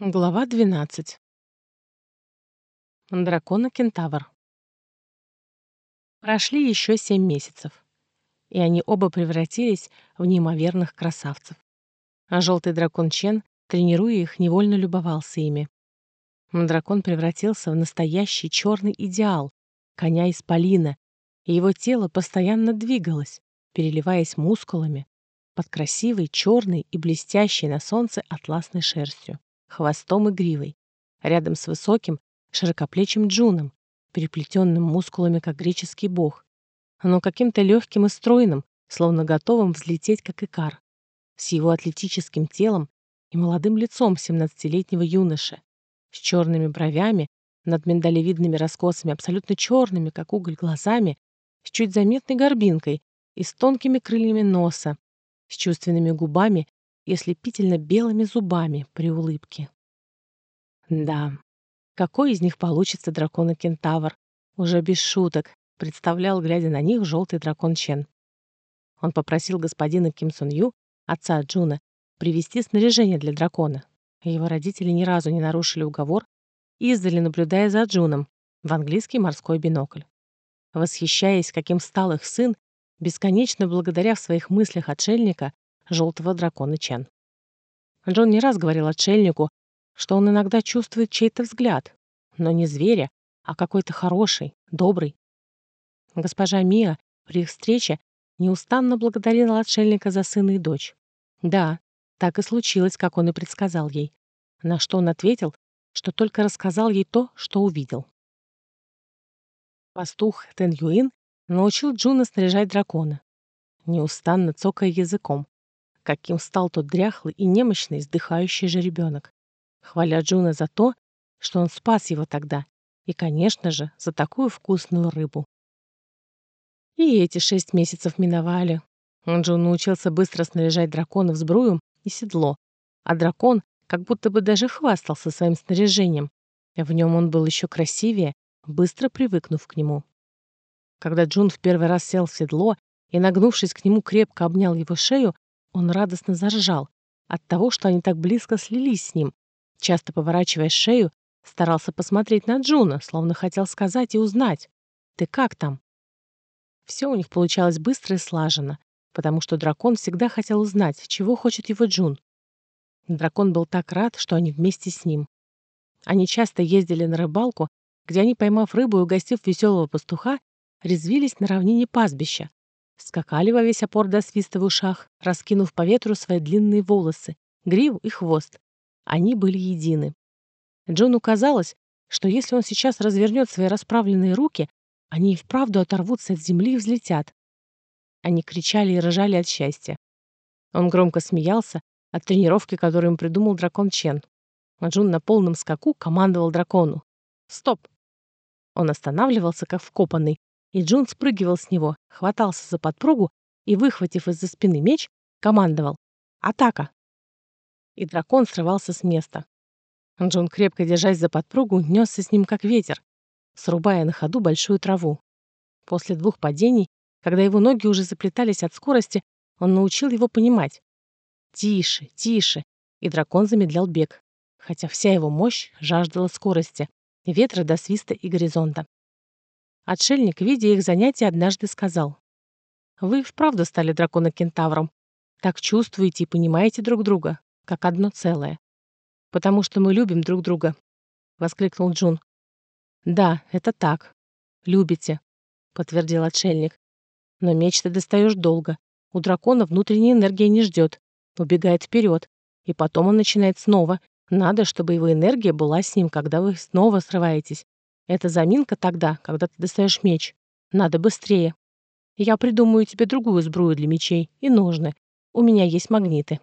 Глава 12. Дракона-кентавр. Прошли еще семь месяцев, и они оба превратились в неимоверных красавцев. А желтый дракон Чен, тренируя их, невольно любовался ими. Дракон превратился в настоящий черный идеал, коня из полина, и его тело постоянно двигалось, переливаясь мускулами под красивой, черной и блестящей на солнце атласной шерстью хвостом и гривой, рядом с высоким, широкоплечим Джуном, переплетенным мускулами, как греческий бог, но каким-то легким и стройным, словно готовым взлететь, как икар, с его атлетическим телом и молодым лицом семнадцатилетнего юноши, с черными бровями, над миндалевидными раскосами, абсолютно черными, как уголь, глазами, с чуть заметной горбинкой и с тонкими крыльями носа, с чувственными губами и ослепительно белыми зубами при улыбке. Да, какой из них получится дракон-кентавр? Уже без шуток, представлял, глядя на них, желтый дракон Чен. Он попросил господина Ким Сон Ю, отца Джуна, привезти снаряжение для дракона. Его родители ни разу не нарушили уговор, издали наблюдая за Джуном в английский морской бинокль. Восхищаясь, каким стал их сын, бесконечно благодаря в своих мыслях отшельника, желтого дракона Чен. Джон не раз говорил отшельнику, что он иногда чувствует чей-то взгляд, но не зверя, а какой-то хороший, добрый. Госпожа Мия при их встрече неустанно благодарила отшельника за сына и дочь. Да, так и случилось, как он и предсказал ей. На что он ответил, что только рассказал ей то, что увидел. Пастух Тэн Юин научил Джуна снаряжать дракона, неустанно цокая языком, каким стал тот дряхлый и немощный, издыхающий же ребенок. Хваля Джуна за то, что он спас его тогда, и, конечно же, за такую вкусную рыбу. И эти шесть месяцев миновали. Джун научился быстро снаряжать дракона в сбрую и седло, а дракон как будто бы даже хвастался своим снаряжением. В нем он был еще красивее, быстро привыкнув к нему. Когда Джун в первый раз сел в седло и, нагнувшись к нему, крепко обнял его шею, он радостно заржал от того, что они так близко слились с ним. Часто поворачивая шею, старался посмотреть на Джуна, словно хотел сказать и узнать. «Ты как там?» Все у них получалось быстро и слаженно, потому что дракон всегда хотел узнать, чего хочет его Джун. Дракон был так рад, что они вместе с ним. Они часто ездили на рыбалку, где они, поймав рыбу и угостив веселого пастуха, резвились на равнине пастбища, Скакали во весь опор до свиста в ушах, раскинув по ветру свои длинные волосы, гриву и хвост. Они были едины. Джону казалось, что если он сейчас развернет свои расправленные руки, они и вправду оторвутся от земли и взлетят. Они кричали и рыжали от счастья. Он громко смеялся от тренировки, которую им придумал дракон Чен. А Джун на полном скаку командовал дракону. «Стоп!» Он останавливался, как вкопанный, и Джун спрыгивал с него, хватался за подпругу и, выхватив из-за спины меч, командовал «Атака!». И дракон срывался с места. Джун, крепко держась за подпругу, несся с ним как ветер, срубая на ходу большую траву. После двух падений, когда его ноги уже заплетались от скорости, он научил его понимать. Тише, тише, и дракон замедлял бег, хотя вся его мощь жаждала скорости, ветра до свиста и горизонта. Отшельник, видя их занятия, однажды сказал. «Вы вправду стали дракона-кентавром. Так чувствуете и понимаете друг друга, как одно целое. Потому что мы любим друг друга», — воскликнул Джун. «Да, это так. Любите», — подтвердил отшельник. «Но меч ты достаешь долго. У дракона внутренняя энергия не ждет, убегает вперед, и потом он начинает снова. Надо, чтобы его энергия была с ним, когда вы снова срываетесь. Это заминка тогда, когда ты достаешь меч. Надо быстрее. Я придумаю тебе другую сбрую для мечей и ножны. У меня есть магниты.